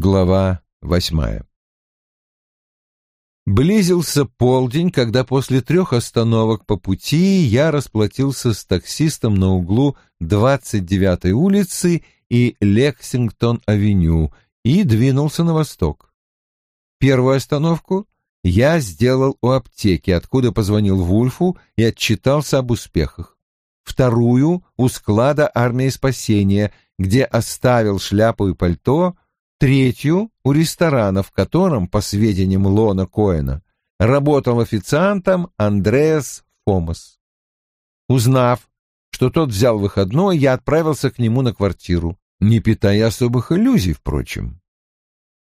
Глава восьмая Близился полдень, когда после трех остановок по пути я расплатился с таксистом на углу 29-й улицы и Лексингтон-авеню и двинулся на восток. Первую остановку я сделал у аптеки, откуда позвонил Вульфу и отчитался об успехах. Вторую — у склада армии спасения, где оставил шляпу и пальто — третью у ресторана, в котором, по сведениям Лона Коэна, работал официантом Андреас Фомас. Узнав, что тот взял выходной, я отправился к нему на квартиру, не питая особых иллюзий, впрочем.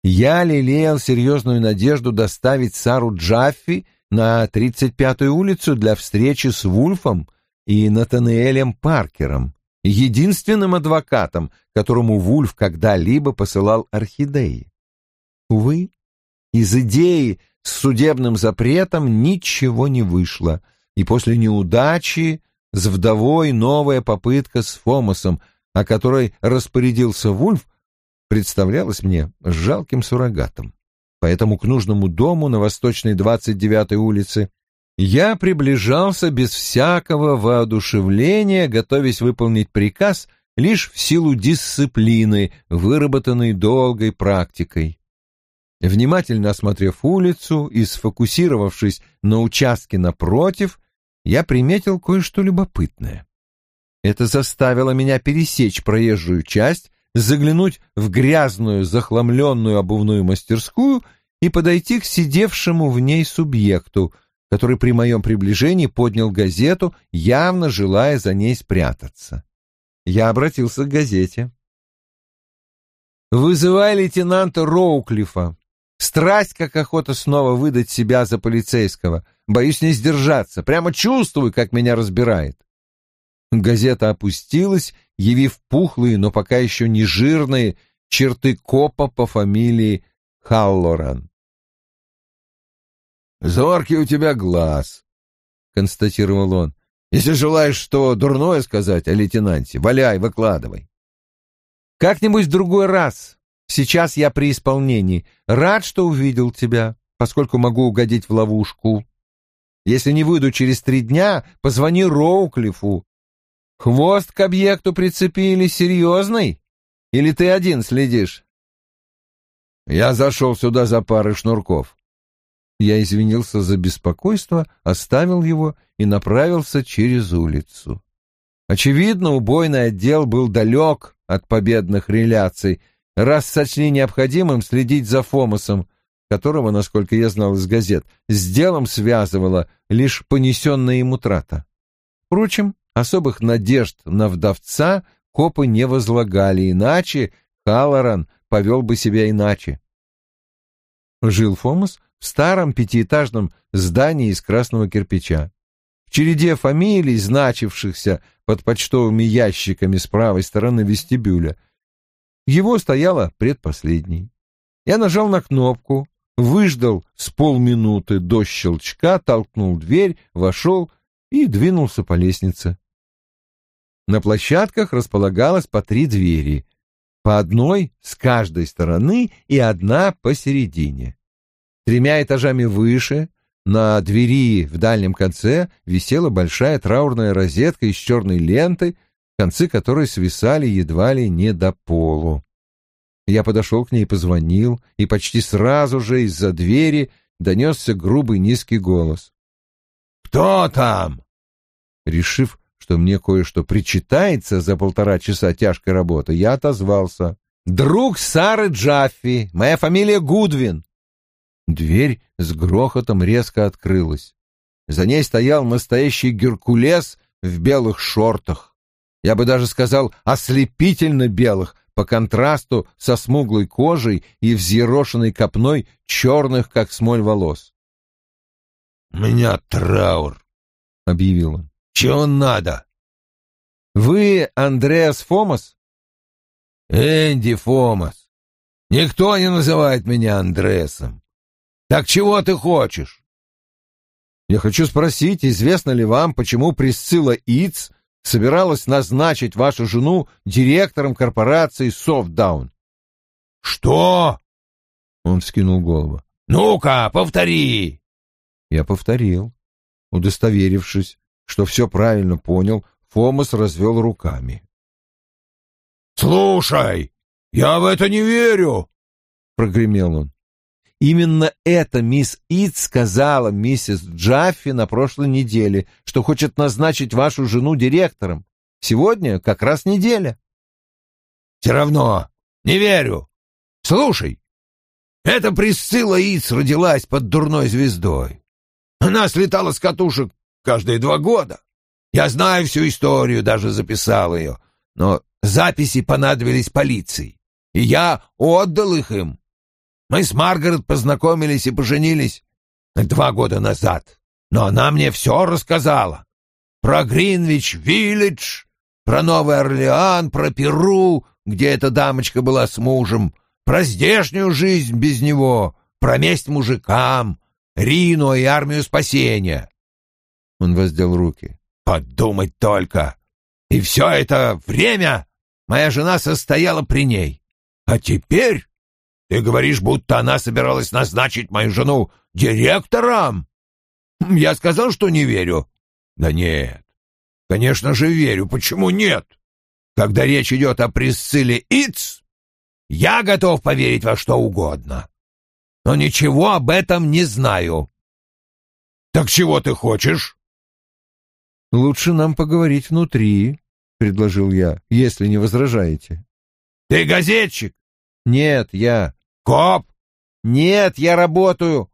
Я лелеял серьезную надежду доставить Сару Джаффи на 35-ю улицу для встречи с Вульфом и Натанаэлем Паркером, единственным адвокатом, которому Вульф когда-либо посылал орхидеи. Увы, из идеи с судебным запретом ничего не вышло, и после неудачи с вдовой новая попытка с Фомосом, о которой распорядился Вульф, представлялась мне жалким суррогатом. Поэтому к нужному дому на восточной 29-й улице я приближался без всякого воодушевления, готовясь выполнить приказ лишь в силу дисциплины, выработанной долгой практикой. Внимательно осмотрев улицу и сфокусировавшись на участке напротив, я приметил кое-что любопытное. Это заставило меня пересечь проезжую часть, заглянуть в грязную, захламленную обувную мастерскую и подойти к сидевшему в ней субъекту — который при моем приближении поднял газету, явно желая за ней спрятаться. Я обратился к газете. «Вызывай лейтенанта Роуклифа. Страсть, как охота снова выдать себя за полицейского. Боюсь не сдержаться. Прямо чувствую, как меня разбирает». Газета опустилась, явив пухлые, но пока еще не жирные черты копа по фамилии Халлоран. «Зоркий у тебя глаз», — констатировал он. «Если желаешь что дурное сказать о лейтенанте, валяй, выкладывай». «Как-нибудь в другой раз. Сейчас я при исполнении. Рад, что увидел тебя, поскольку могу угодить в ловушку. Если не выйду через три дня, позвони Роуклифу. Хвост к объекту прицепили серьезный? Или ты один следишь?» «Я зашел сюда за парой шнурков», я извинился за беспокойство, оставил его и направился через улицу. Очевидно, убойный отдел был далек от победных реляций, раз сочли необходимым следить за Фомосом, которого, насколько я знал из газет, с делом связывала лишь понесенная ему трата. Впрочем, особых надежд на вдовца копы не возлагали, иначе Халоран повел бы себя иначе. Жил Фомас в старом пятиэтажном здании из красного кирпича. В череде фамилий, значившихся под почтовыми ящиками с правой стороны вестибюля, его стояла предпоследней. Я нажал на кнопку, выждал с полминуты до щелчка, толкнул дверь, вошел и двинулся по лестнице. На площадках располагалось по три двери по одной с каждой стороны и одна посередине. Тремя этажами выше на двери в дальнем конце висела большая траурная розетка из черной ленты, концы которой свисали едва ли не до полу. Я подошел к ней, позвонил, и почти сразу же из-за двери донесся грубый низкий голос. «Кто там?» Решив что мне кое-что причитается за полтора часа тяжкой работы, я отозвался. «Друг Сары Джаффи, моя фамилия Гудвин». Дверь с грохотом резко открылась. За ней стоял настоящий Геркулес в белых шортах. Я бы даже сказал, ослепительно белых, по контрасту со смуглой кожей и взъерошенной копной черных, как смоль, волос. «У меня траур», — объявил он. «Чего надо?» Вы Андреас Фомас? Энди Фомас. Никто не называет меня Андреасом. Так чего ты хочешь? Я хочу спросить, известно ли вам, почему Присцилла Иц собиралась назначить вашу жену директором корпорации «Софтдаун»? — Что? — он вскинул голову. — Ну-ка, повтори! Я повторил. Удостоверившись, что все правильно понял, Фомас развел руками. «Слушай, я в это не верю!» — прогремел он. Именно это мисс Ит сказала миссис Джаффи на прошлой неделе, что хочет назначить вашу жену директором. Сегодня как раз неделя. Все равно не верю. Слушай, эта Присцилла Итс родилась под дурной звездой. Она слетала с катушек каждые два года. Я знаю всю историю, даже записал ее. Но записи понадобились полиции, и я отдал их им. Мы с Маргарет познакомились и поженились два года назад. Но она мне все рассказала. Про Гринвич-Виллидж, про Новый Орлеан, про Перу, где эта дамочка была с мужем, про здешнюю жизнь без него, про месть мужикам, Рину и армию спасения. Он воздел руки. Подумать только! И все это время моя жена состояла при ней. А теперь ты говоришь, будто она собиралась назначить мою жену директором. Я сказал, что не верю. Да нет, конечно же верю. Почему нет? Когда речь идет о Присцилле Иц, я готов поверить во что угодно. Но ничего об этом не знаю. Так чего ты хочешь? «Лучше нам поговорить внутри», — предложил я, — «если не возражаете». «Ты газетчик?» «Нет, я...» «Коп?» «Нет, я работаю...»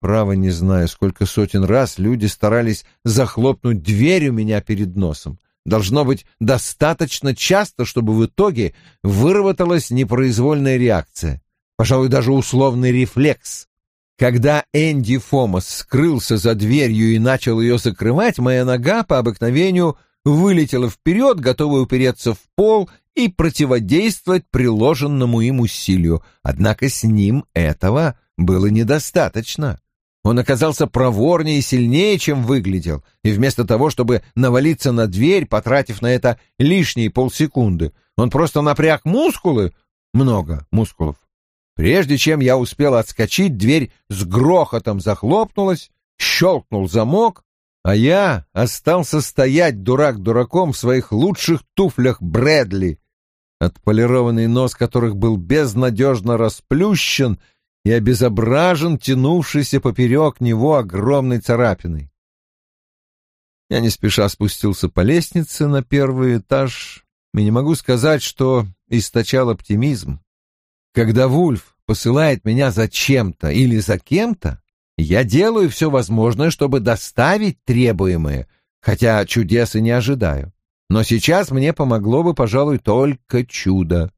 Право не знаю, сколько сотен раз люди старались захлопнуть дверь у меня перед носом. Должно быть достаточно часто, чтобы в итоге выработалась непроизвольная реакция, пожалуй, даже условный рефлекс. Когда Энди Фомас скрылся за дверью и начал ее закрывать, моя нога по обыкновению вылетела вперед, готовая упереться в пол и противодействовать приложенному им усилию. Однако с ним этого было недостаточно. Он оказался проворнее и сильнее, чем выглядел, и вместо того, чтобы навалиться на дверь, потратив на это лишние полсекунды, он просто напряг мускулы, много мускулов, Прежде чем я успел отскочить, дверь с грохотом захлопнулась, щелкнул замок, а я остался стоять дурак дураком в своих лучших туфлях Брэдли, отполированный нос которых был безнадежно расплющен и обезображен тянувшийся поперек него огромной царапиной. Я не спеша спустился по лестнице на первый этаж и не могу сказать, что источал оптимизм. Когда Вульф посылает меня за чем-то или за кем-то, я делаю все возможное, чтобы доставить требуемое, хотя чудес и не ожидаю. Но сейчас мне помогло бы, пожалуй, только чудо.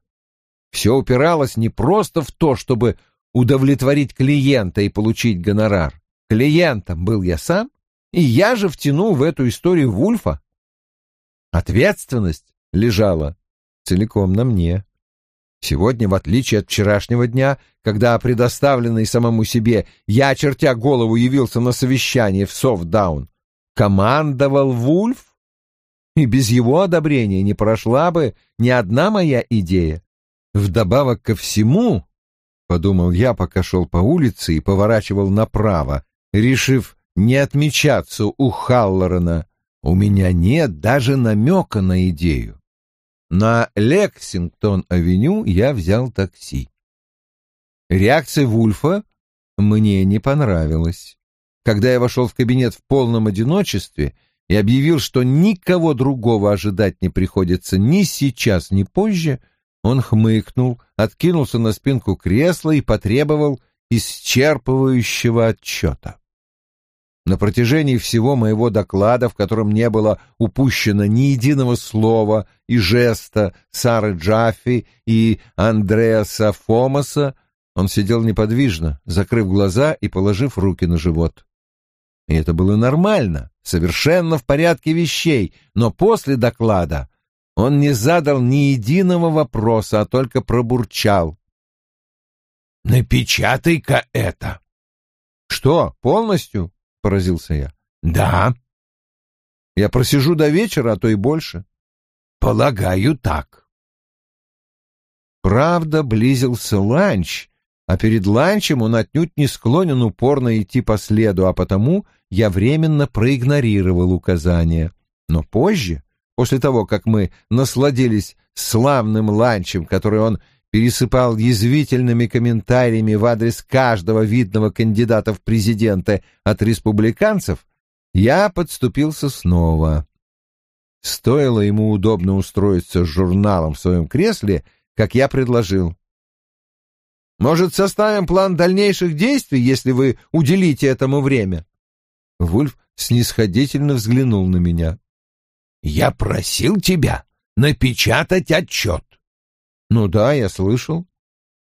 Все упиралось не просто в то, чтобы удовлетворить клиента и получить гонорар. Клиентом был я сам, и я же втянул в эту историю Вульфа. Ответственность лежала целиком на мне. Сегодня, в отличие от вчерашнего дня, когда предоставленный самому себе я, чертя голову, явился на совещание в Софтдаун, командовал Вульф, и без его одобрения не прошла бы ни одна моя идея. Вдобавок ко всему, — подумал я, пока шел по улице и поворачивал направо, решив не отмечаться у Халлорена, у меня нет даже намека на идею. На Лексингтон-авеню я взял такси. Реакция Вульфа мне не понравилась. Когда я вошел в кабинет в полном одиночестве и объявил, что никого другого ожидать не приходится ни сейчас, ни позже, он хмыкнул, откинулся на спинку кресла и потребовал исчерпывающего отчета. На протяжении всего моего доклада, в котором не было упущено ни единого слова и жеста Сары Джаффи и Андреаса Фомаса, он сидел неподвижно, закрыв глаза и положив руки на живот. И это было нормально, совершенно в порядке вещей, но после доклада он не задал ни единого вопроса, а только пробурчал. «Напечатай-ка это!» «Что, полностью?» поразился я. Да. Я просижу до вечера, а то и больше. Полагаю, так. Правда, близился ланч, а перед ланчем он отнюдь не склонен упорно идти по следу, а потому я временно проигнорировал указания. Но позже, после того, как мы насладились славным ланчем, который он пересыпал язвительными комментариями в адрес каждого видного кандидата в президенты от республиканцев, я подступился снова. Стоило ему удобно устроиться с журналом в своем кресле, как я предложил. «Может, составим план дальнейших действий, если вы уделите этому время?» Вульф снисходительно взглянул на меня. «Я просил тебя напечатать отчет. Ну да, я слышал.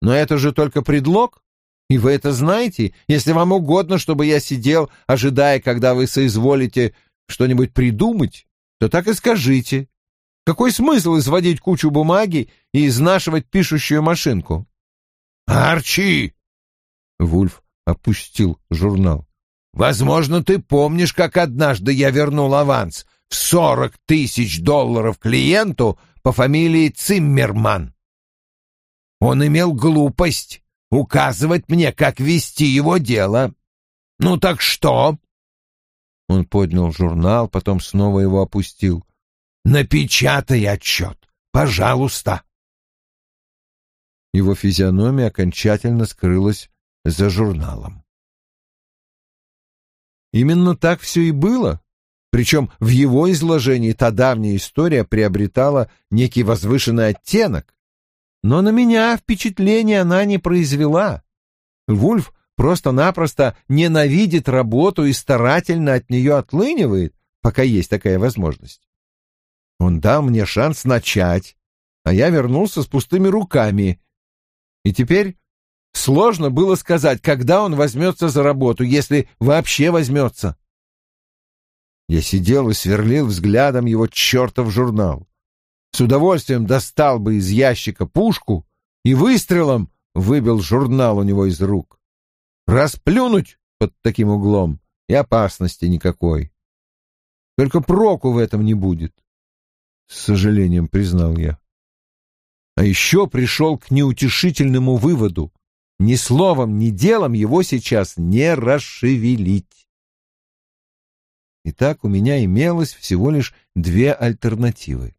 Но это же только предлог. И вы это знаете, если вам угодно, чтобы я сидел, ожидая, когда вы соизволите что-нибудь придумать, то так и скажите. Какой смысл изводить кучу бумаги и изнашивать пишущую машинку? Арчи! Вульф опустил журнал. Возможно, ты помнишь, как однажды я вернул аванс в сорок тысяч долларов клиенту по фамилии Циммерман. Он имел глупость указывать мне, как вести его дело. Ну так что? Он поднял журнал, потом снова его опустил. Напечатай отчет, пожалуйста. Его физиономия окончательно скрылась за журналом. Именно так все и было. Причем в его изложении та давняя история приобретала некий возвышенный оттенок, но на меня впечатление она не произвела. Вульф просто-напросто ненавидит работу и старательно от нее отлынивает, пока есть такая возможность. Он дал мне шанс начать, а я вернулся с пустыми руками. И теперь сложно было сказать, когда он возьмется за работу, если вообще возьмется. Я сидел и сверлил взглядом его чертов журнал с удовольствием достал бы из ящика пушку и выстрелом выбил журнал у него из рук. Расплюнуть под таким углом и опасности никакой. Только проку в этом не будет, — с сожалением признал я. А еще пришел к неутешительному выводу. Ни словом, ни делом его сейчас не расшевелить. Итак, у меня имелось всего лишь две альтернативы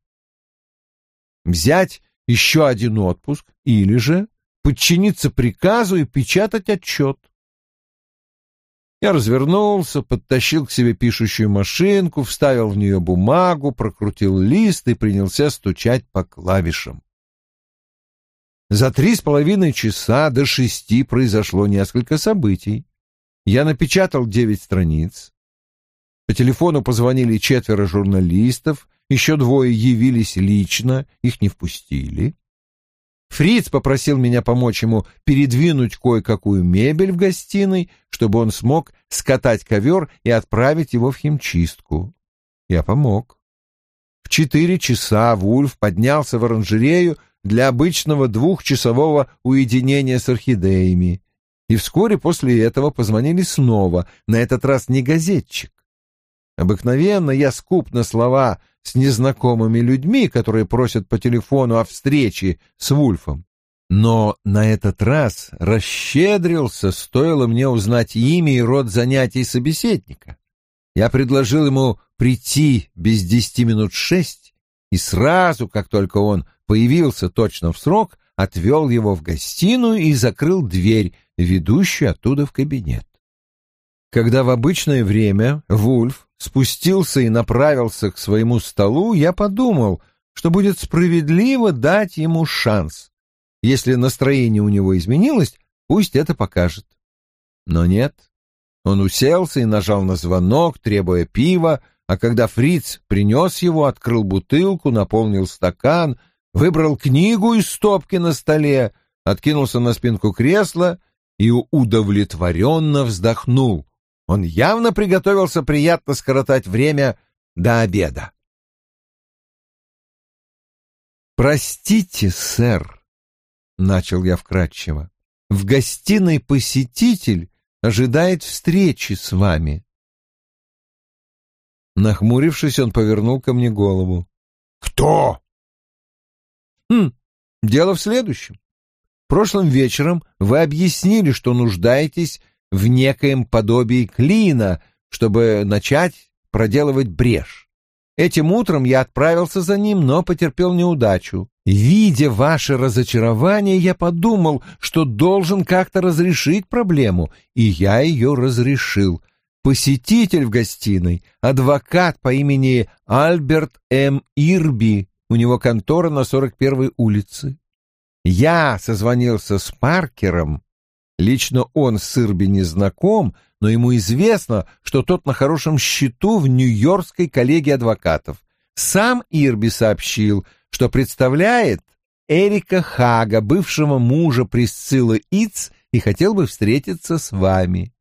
взять еще один отпуск или же подчиниться приказу и печатать отчет. Я развернулся, подтащил к себе пишущую машинку, вставил в нее бумагу, прокрутил лист и принялся стучать по клавишам. За три с половиной часа до шести произошло несколько событий. Я напечатал девять страниц. По телефону позвонили четверо журналистов, еще двое явились лично, их не впустили. Фриц попросил меня помочь ему передвинуть кое-какую мебель в гостиной, чтобы он смог скатать ковер и отправить его в химчистку. Я помог. В четыре часа Вульф поднялся в оранжерею для обычного двухчасового уединения с орхидеями. И вскоре после этого позвонили снова, на этот раз не газетчик. Обыкновенно я скуп на слова с незнакомыми людьми, которые просят по телефону о встрече с Вульфом. Но на этот раз расщедрился, стоило мне узнать имя и род занятий собеседника. Я предложил ему прийти без десяти минут шесть, и сразу, как только он появился точно в срок, отвел его в гостиную и закрыл дверь, ведущую оттуда в кабинет. Когда в обычное время Вульф спустился и направился к своему столу, я подумал, что будет справедливо дать ему шанс. Если настроение у него изменилось, пусть это покажет. Но нет. Он уселся и нажал на звонок, требуя пива, а когда фриц принес его, открыл бутылку, наполнил стакан, выбрал книгу из стопки на столе, откинулся на спинку кресла и удовлетворенно вздохнул. Он явно приготовился приятно скоротать время до обеда. «Простите, сэр», — начал я вкратчиво, — «в гостиной посетитель ожидает встречи с вами». Нахмурившись, он повернул ко мне голову. «Кто?» «Хм, дело в следующем. Прошлым вечером вы объяснили, что нуждаетесь в некоем подобии клина, чтобы начать проделывать брешь. Этим утром я отправился за ним, но потерпел неудачу. Видя ваше разочарование, я подумал, что должен как-то разрешить проблему, и я ее разрешил. Посетитель в гостиной, адвокат по имени Альберт М. Ирби, у него контора на 41-й улице. Я созвонился с Паркером Лично он с Ирби не знаком, но ему известно, что тот на хорошем счету в Нью-Йоркской коллегии адвокатов. Сам Ирби сообщил, что представляет Эрика Хага, бывшего мужа Присциллы Иц, и хотел бы встретиться с вами.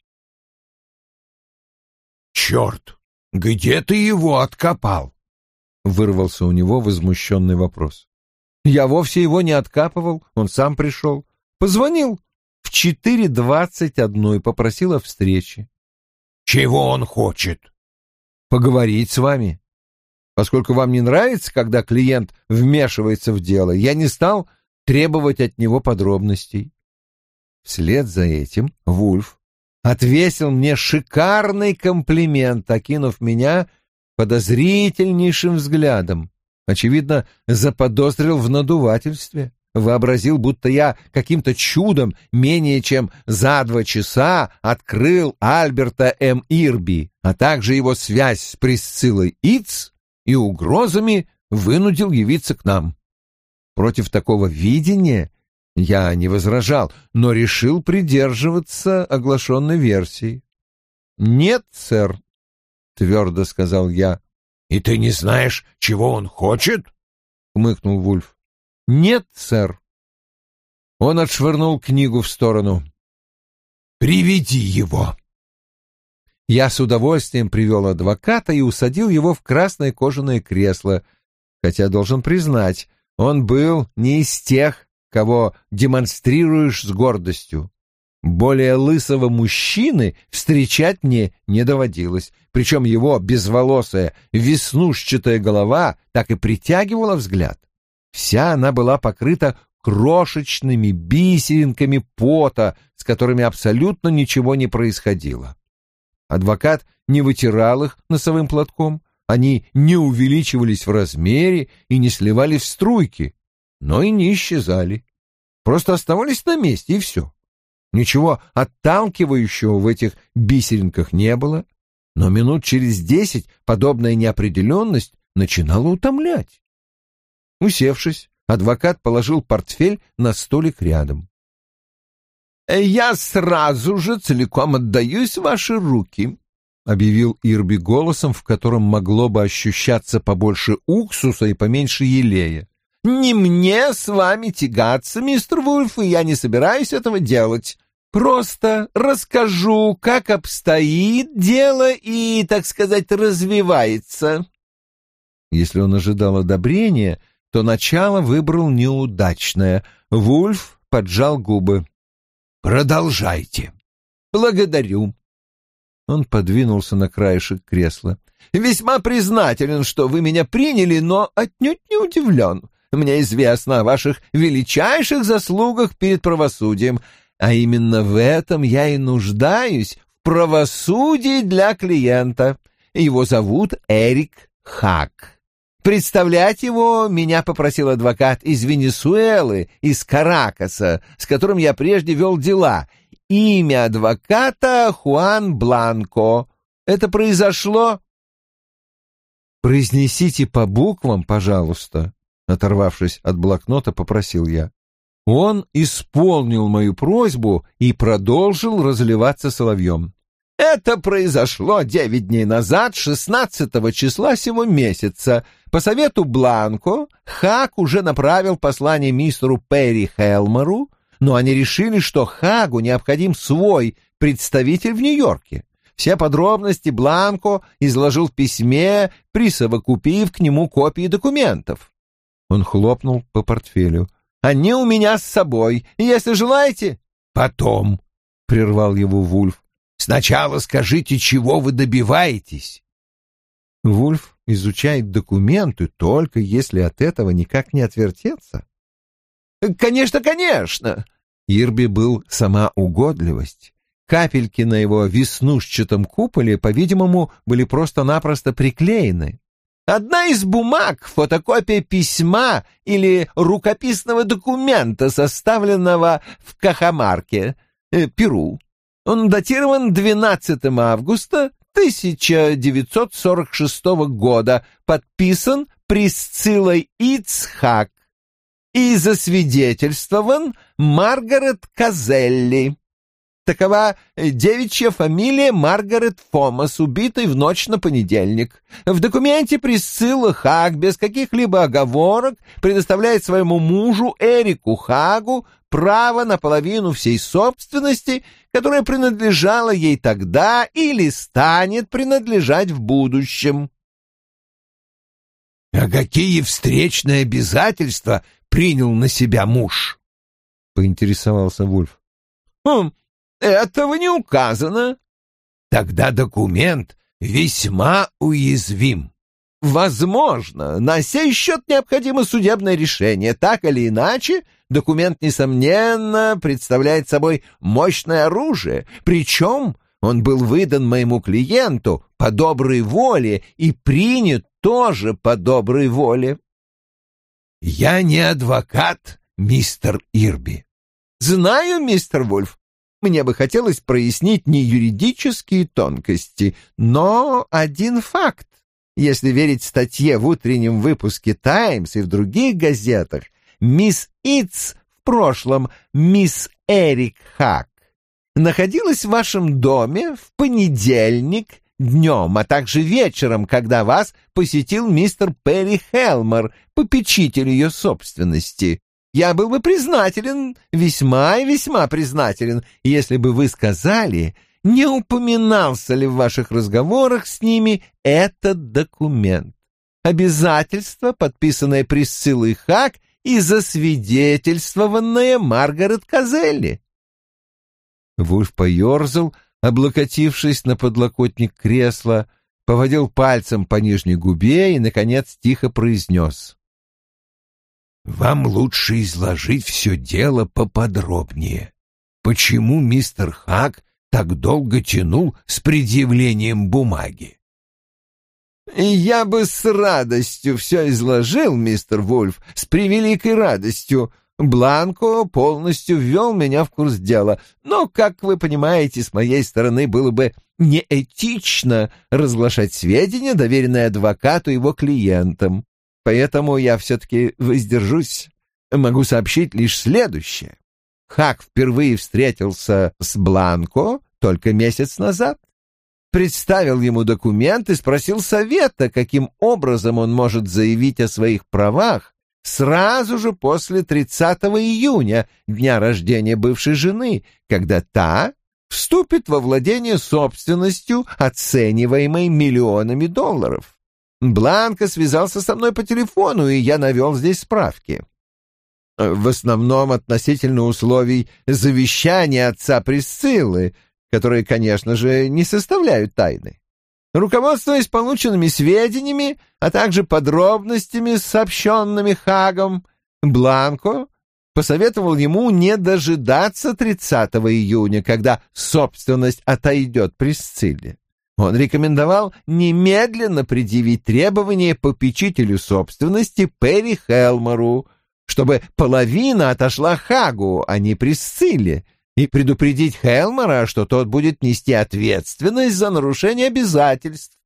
«Черт! Где ты его откопал?» — вырвался у него возмущенный вопрос. «Я вовсе его не откапывал, он сам пришел. Позвонил, в 4.21 попросила встречи. «Чего он хочет?» «Поговорить с вами. Поскольку вам не нравится, когда клиент вмешивается в дело, я не стал требовать от него подробностей». Вслед за этим Вульф отвесил мне шикарный комплимент, окинув меня подозрительнейшим взглядом. Очевидно, заподозрил в надувательстве вообразил, будто я каким-то чудом менее чем за два часа открыл Альберта М. Ирби, а также его связь с Присциллой Иц и угрозами вынудил явиться к нам. Против такого видения я не возражал, но решил придерживаться оглашенной версии. «Нет, сэр», — твердо сказал я. «И ты не знаешь, чего он хочет?» — хмыкнул Вульф. «Нет, сэр». Он отшвырнул книгу в сторону. «Приведи его». Я с удовольствием привел адвоката и усадил его в красное кожаное кресло, хотя, должен признать, он был не из тех, кого демонстрируешь с гордостью. Более лысого мужчины встречать мне не доводилось, причем его безволосая, веснушчатая голова так и притягивала взгляд. Вся она была покрыта крошечными бисеринками пота, с которыми абсолютно ничего не происходило. Адвокат не вытирал их носовым платком, они не увеличивались в размере и не сливались в струйки, но и не исчезали. Просто оставались на месте, и все. Ничего отталкивающего в этих бисеринках не было, но минут через десять подобная неопределенность начинала утомлять. Усевшись, адвокат положил портфель на столик рядом. «Э, «Я сразу же целиком отдаюсь в ваши руки», — объявил Ирби голосом, в котором могло бы ощущаться побольше уксуса и поменьше елея. «Не мне с вами тягаться, мистер Вульф, и я не собираюсь этого делать. Просто расскажу, как обстоит дело и, так сказать, развивается». Если он ожидал одобрения, то начало выбрал неудачное. Вульф поджал губы. «Продолжайте». «Благодарю». Он подвинулся на краешек кресла. «Весьма признателен, что вы меня приняли, но отнюдь не удивлен. Мне известно о ваших величайших заслугах перед правосудием, а именно в этом я и нуждаюсь, в правосудии для клиента. Его зовут Эрик Хак. Представлять его меня попросил адвокат из Венесуэлы, из Каракаса, с которым я прежде вел дела. Имя адвоката Хуан Бланко. Это произошло... «Произнесите по буквам, пожалуйста», — оторвавшись от блокнота, попросил я. Он исполнил мою просьбу и продолжил разливаться соловьем. «Это произошло девять дней назад, шестнадцатого числа сего месяца. По совету Бланко Хак уже направил послание мистеру Перри Хелмору, но они решили, что Хагу необходим свой представитель в Нью-Йорке. Все подробности Бланко изложил в письме, присовокупив к нему копии документов. Он хлопнул по портфелю. «Они у меня с собой, и если желаете...» «Потом», — прервал его Вульф. «Сначала скажите, чего вы добиваетесь?» Вульф изучает документы только если от этого никак не отвертеться. «Конечно, конечно!» Ирби был сама угодливость. Капельки на его веснушчатом куполе, по-видимому, были просто-напросто приклеены. «Одна из бумаг, фотокопия письма или рукописного документа, составленного в Кахамарке, э, Перу. Он датирован 12 августа 1946 года, подписан Присциллой Ицхак и засвидетельствован Маргарет Казелли. Такова э, девичья фамилия Маргарет Фомас, убитой в ночь на понедельник. В документе присыла Хаг без каких-либо оговорок предоставляет своему мужу Эрику Хагу право на половину всей собственности, которая принадлежала ей тогда или станет принадлежать в будущем. «А какие встречные обязательства принял на себя муж?» — поинтересовался Вульф. «Хм, этого не указано. Тогда документ весьма уязвим. Возможно, на сей счет необходимо судебное решение. Так или иначе, документ, несомненно, представляет собой мощное оружие, причем он был выдан моему клиенту по доброй воле и принят тоже по доброй воле. Я не адвокат, мистер Ирби. Знаю, мистер Вольф. Мне бы хотелось прояснить не юридические тонкости, но один факт. Если верить статье в утреннем выпуске «Таймс» и в других газетах, мисс Итс в прошлом, мисс Эрик Хак, находилась в вашем доме в понедельник днем, а также вечером, когда вас посетил мистер Перри Хелмор, попечитель ее собственности. Я был бы признателен, весьма и весьма признателен, если бы вы сказали, не упоминался ли в ваших разговорах с ними этот документ. Обязательство, подписанное Присциллой Хак и засвидетельствованное Маргарет Козелли. Вульф поерзал, облокотившись на подлокотник кресла, поводил пальцем по нижней губе и, наконец, тихо произнес. Вам лучше изложить все дело поподробнее. Почему мистер Хак так долго тянул с предъявлением бумаги? «Я бы с радостью все изложил, мистер Вульф, с превеликой радостью. Бланко полностью ввел меня в курс дела, но, как вы понимаете, с моей стороны было бы неэтично разглашать сведения, доверенные адвокату его клиентам. Поэтому я все-таки воздержусь. Могу сообщить лишь следующее. Хак впервые встретился с Бланко только месяц назад. Представил ему документ и спросил совета, каким образом он может заявить о своих правах сразу же после 30 июня, дня рождения бывшей жены, когда та вступит во владение собственностью, оцениваемой миллионами долларов. Бланка связался со мной по телефону, и я навел здесь справки. Э, в основном относительно условий завещания отца Присциллы, которые, конечно же, не составляют тайны. Руководствуясь полученными сведениями, а также подробностями, сообщенными Хагом, Бланко посоветовал ему не дожидаться 30 июня, когда собственность отойдет Присцилле. Он рекомендовал немедленно предъявить требования попечителю собственности Перри Хелмору, чтобы половина отошла Хагу, а не Присцилле, и предупредить Хелмора, что тот будет нести ответственность за нарушение обязательств.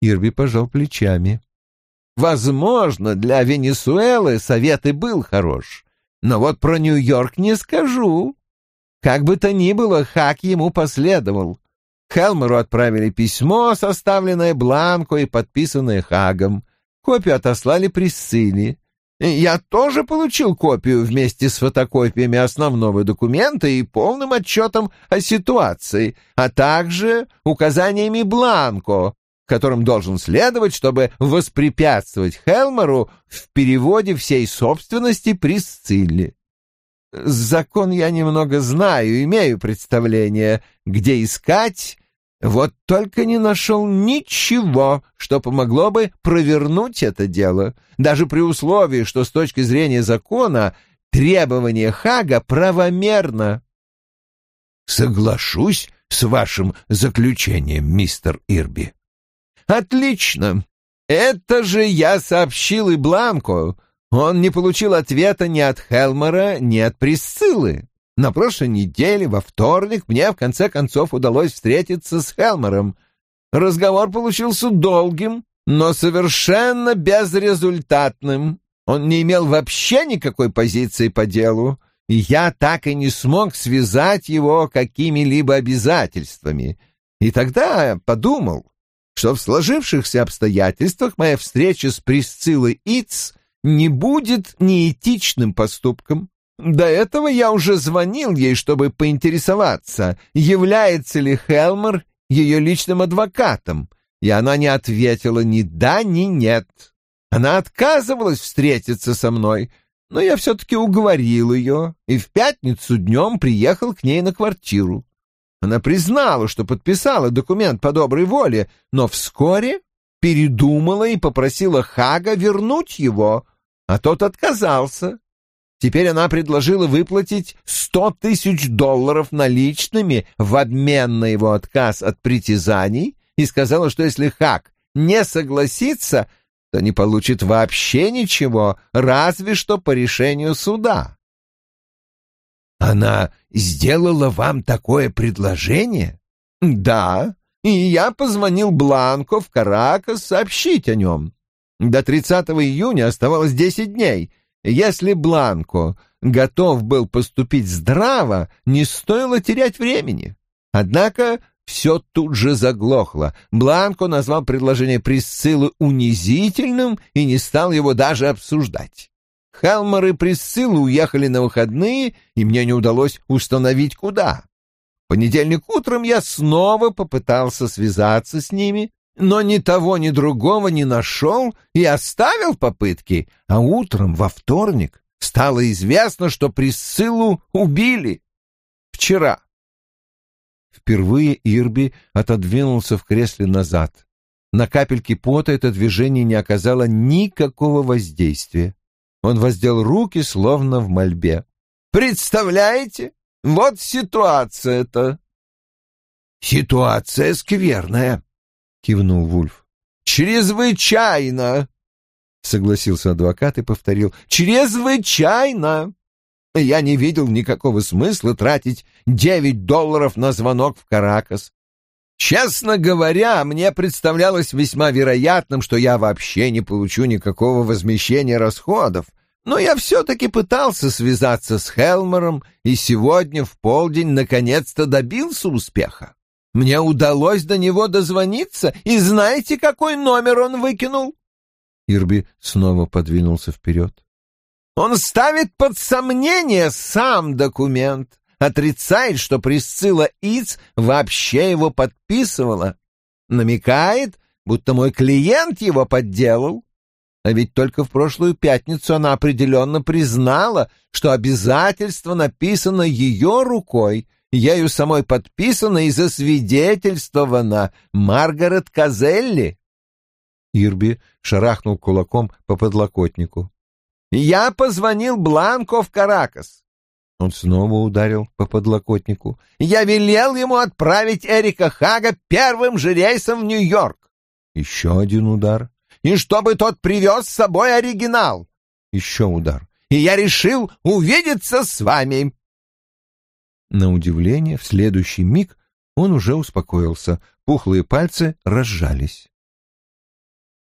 Ирби пожал плечами. Возможно, для Венесуэлы совет и был хорош, но вот про Нью-Йорк не скажу. Как бы то ни было, Хак ему последовал. Хелмеру отправили письмо, составленное Бланко и подписанное Хагом. Копию отослали Присцилли. Я тоже получил копию вместе с фотокопиями основного документа и полным отчетом о ситуации, а также указаниями Бланко, которым должен следовать, чтобы воспрепятствовать Хелмеру в переводе всей собственности Присцилли. Закон я немного знаю, имею представление, где искать вот только не нашел ничего, что помогло бы провернуть это дело, даже при условии, что с точки зрения закона требование Хага правомерно. Соглашусь с вашим заключением, мистер Ирби. Отлично. Это же я сообщил и Бланку. Он не получил ответа ни от Хелмера, ни от Присциллы. На прошлой неделе, во вторник, мне в конце концов удалось встретиться с Хелмером. Разговор получился долгим, но совершенно безрезультатным. Он не имел вообще никакой позиции по делу, и я так и не смог связать его какими-либо обязательствами. И тогда подумал, что в сложившихся обстоятельствах моя встреча с Присциллой Иц не будет неэтичным поступком. До этого я уже звонил ей, чтобы поинтересоваться, является ли Хелмер ее личным адвокатом, и она не ответила ни да, ни нет. Она отказывалась встретиться со мной, но я все-таки уговорил ее и в пятницу днем приехал к ней на квартиру. Она признала, что подписала документ по доброй воле, но вскоре передумала и попросила Хага вернуть его, а тот отказался. Теперь она предложила выплатить сто тысяч долларов наличными в обмен на его отказ от притязаний и сказала, что если Хак не согласится, то не получит вообще ничего, разве что по решению суда. «Она сделала вам такое предложение?» «Да, и я позвонил Бланко в Каракас сообщить о нем. До 30 июня оставалось 10 дней, если Бланко готов был поступить здраво, не стоило терять времени. Однако все тут же заглохло. Бланко назвал предложение Присциллы унизительным и не стал его даже обсуждать. Хелмар и Присцилла уехали на выходные, и мне не удалось установить, куда. В понедельник утром я снова попытался связаться с ними, но ни того, ни другого не нашел и оставил попытки, а утром во вторник стало известно, что присылу убили. Вчера. Впервые Ирби отодвинулся в кресле назад. На капельки пота это движение не оказало никакого воздействия. Он воздел руки, словно в мольбе. «Представляете? Вот ситуация-то!» «Ситуация скверная!» — кивнул Вульф. «Чрезвычайно!» — согласился адвокат и повторил. «Чрезвычайно!» Я не видел никакого смысла тратить девять долларов на звонок в Каракас. Честно говоря, мне представлялось весьма вероятным, что я вообще не получу никакого возмещения расходов, но я все-таки пытался связаться с Хелмером и сегодня в полдень наконец-то добился успеха. Мне удалось до него дозвониться, и знаете, какой номер он выкинул?» Ирби снова подвинулся вперед. «Он ставит под сомнение сам документ, отрицает, что Присцилла Иц вообще его подписывала, намекает, будто мой клиент его подделал. А ведь только в прошлую пятницу она определенно признала, что обязательство написано ее рукой — ею самой подписана и засвидетельствована Маргарет Козелли. Ирби шарахнул кулаком по подлокотнику. «Я позвонил Бланко в Каракас. Он снова ударил по подлокотнику. «Я велел ему отправить Эрика Хага первым же рейсом в Нью-Йорк!» Еще один удар. «И чтобы тот привез с собой оригинал!» Еще удар. «И я решил увидеться с вами!» На удивление, в следующий миг он уже успокоился, пухлые пальцы разжались.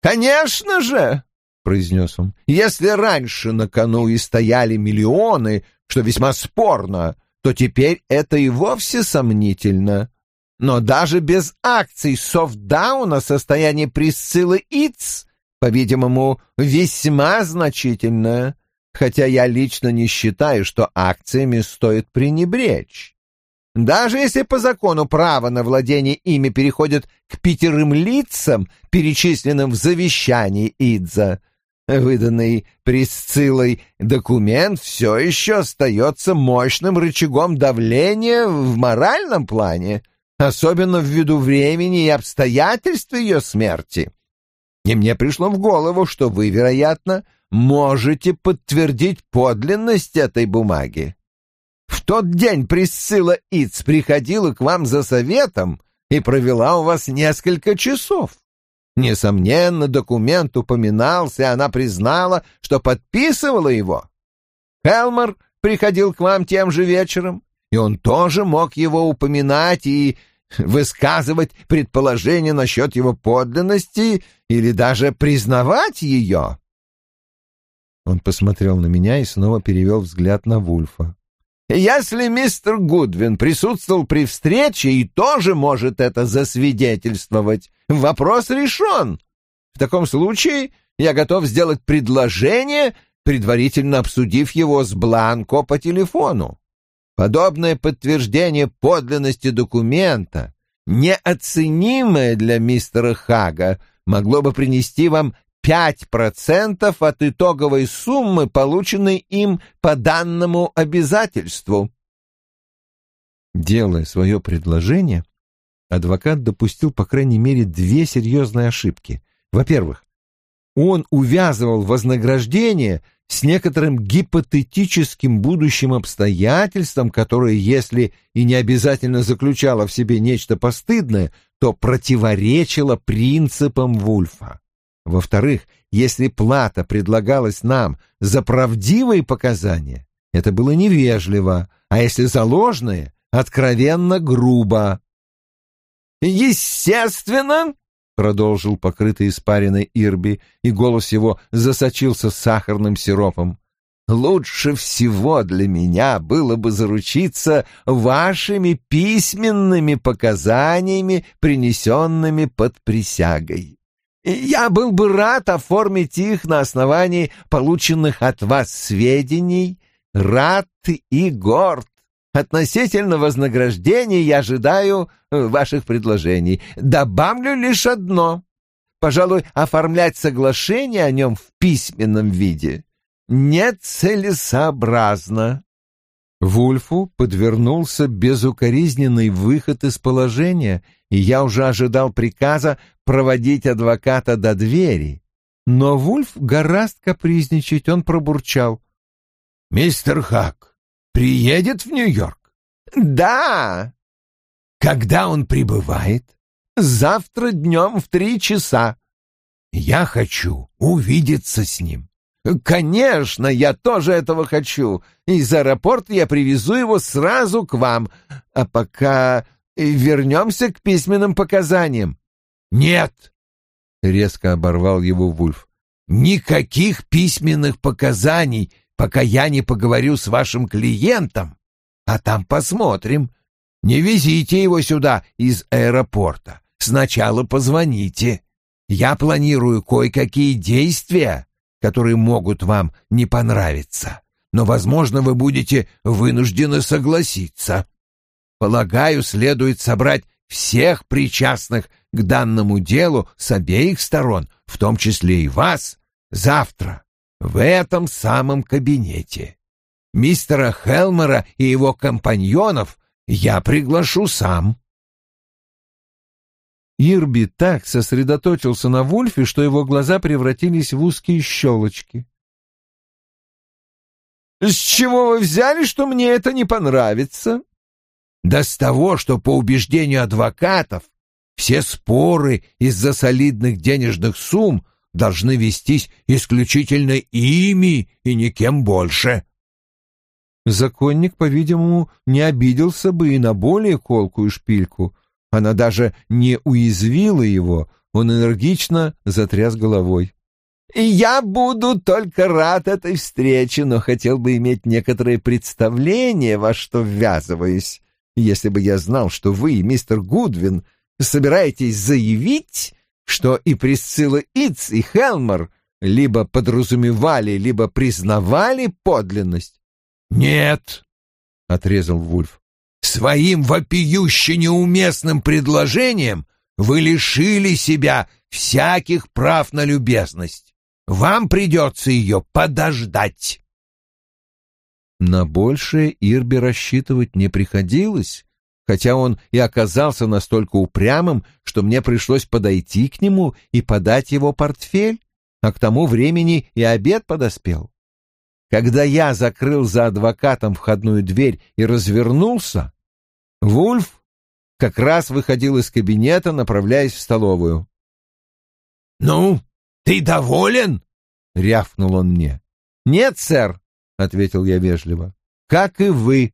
«Конечно же!» — произнес он. «Если раньше на кону и стояли миллионы, что весьма спорно, то теперь это и вовсе сомнительно. Но даже без акций софтдауна состояние присылы ИЦ, по-видимому, весьма значительное хотя я лично не считаю, что акциями стоит пренебречь. Даже если по закону право на владение ими переходит к пятерым лицам, перечисленным в завещании Идза, выданный Присциллой документ все еще остается мощным рычагом давления в моральном плане, особенно ввиду времени и обстоятельств ее смерти. И мне пришло в голову, что вы, вероятно, — можете подтвердить подлинность этой бумаги. В тот день присыла Иц приходила к вам за советом и провела у вас несколько часов. Несомненно, документ упоминался, и она признала, что подписывала его. Хелмер приходил к вам тем же вечером, и он тоже мог его упоминать и высказывать предположения насчет его подлинности или даже признавать ее. Он посмотрел на меня и снова перевел взгляд на Вульфа. «Если мистер Гудвин присутствовал при встрече и тоже может это засвидетельствовать, вопрос решен. В таком случае я готов сделать предложение, предварительно обсудив его с Бланко по телефону. Подобное подтверждение подлинности документа, неоценимое для мистера Хага, могло бы принести вам 5% от итоговой суммы, полученной им по данному обязательству. Делая свое предложение, адвокат допустил по крайней мере две серьезные ошибки. Во-первых, он увязывал вознаграждение с некоторым гипотетическим будущим обстоятельством, которое, если и не обязательно заключало в себе нечто постыдное, то противоречило принципам Вульфа. Во-вторых, если плата предлагалась нам за правдивые показания, это было невежливо, а если за ложные, откровенно грубо. «Естественно!» — продолжил покрытый испариной Ирби, и голос его засочился сахарным сиропом. «Лучше всего для меня было бы заручиться вашими письменными показаниями, принесенными под присягой». Я был бы рад оформить их на основании полученных от вас сведений, рад и горд. Относительно вознаграждения я ожидаю э, ваших предложений. Добавлю лишь одно. Пожалуй, оформлять соглашение о нем в письменном виде нецелесообразно. Вульфу подвернулся безукоризненный выход из положения, и я уже ожидал приказа проводить адвоката до двери, но Вульф гораздо капризничать, он пробурчал. «Мистер Хак приедет в Нью-Йорк?» «Да!» «Когда он прибывает?» «Завтра днем в три часа». «Я хочу увидеться с ним». «Конечно, я тоже этого хочу. Из аэропорта я привезу его сразу к вам. А пока вернемся к письменным показаниям. «Нет!» — резко оборвал его Вульф. «Никаких письменных показаний, пока я не поговорю с вашим клиентом, а там посмотрим. Не везите его сюда из аэропорта. Сначала позвоните. Я планирую кое-какие действия, которые могут вам не понравиться, но, возможно, вы будете вынуждены согласиться. Полагаю, следует собрать всех причастных к данному делу с обеих сторон, в том числе и вас, завтра в этом самом кабинете. Мистера Хелмера и его компаньонов я приглашу сам. Ирби так сосредоточился на Вульфе, что его глаза превратились в узкие щелочки. «С чего вы взяли, что мне это не понравится?» «Да с того, что, по убеждению адвокатов, все споры из-за солидных денежных сумм должны вестись исключительно ими и никем больше. Законник, по-видимому, не обиделся бы и на более колкую шпильку. Она даже не уязвила его, он энергично затряс головой. «Я буду только рад этой встрече, но хотел бы иметь некоторое представление, во что ввязываюсь. Если бы я знал, что вы, мистер Гудвин, — собираетесь заявить, что и Присцилла Иц, и Хелмер либо подразумевали, либо признавали подлинность? «Нет», — отрезал Вульф, — «своим вопиюще неуместным предложением вы лишили себя всяких прав на любезность. Вам придется ее подождать». На большее Ирби рассчитывать не приходилось, хотя он и оказался настолько упрямым, что мне пришлось подойти к нему и подать его портфель, а к тому времени и обед подоспел. Когда я закрыл за адвокатом входную дверь и развернулся, Вульф как раз выходил из кабинета, направляясь в столовую. «Ну, ты доволен?» — рявкнул он мне. «Нет, сэр», — ответил я вежливо, — «как и вы».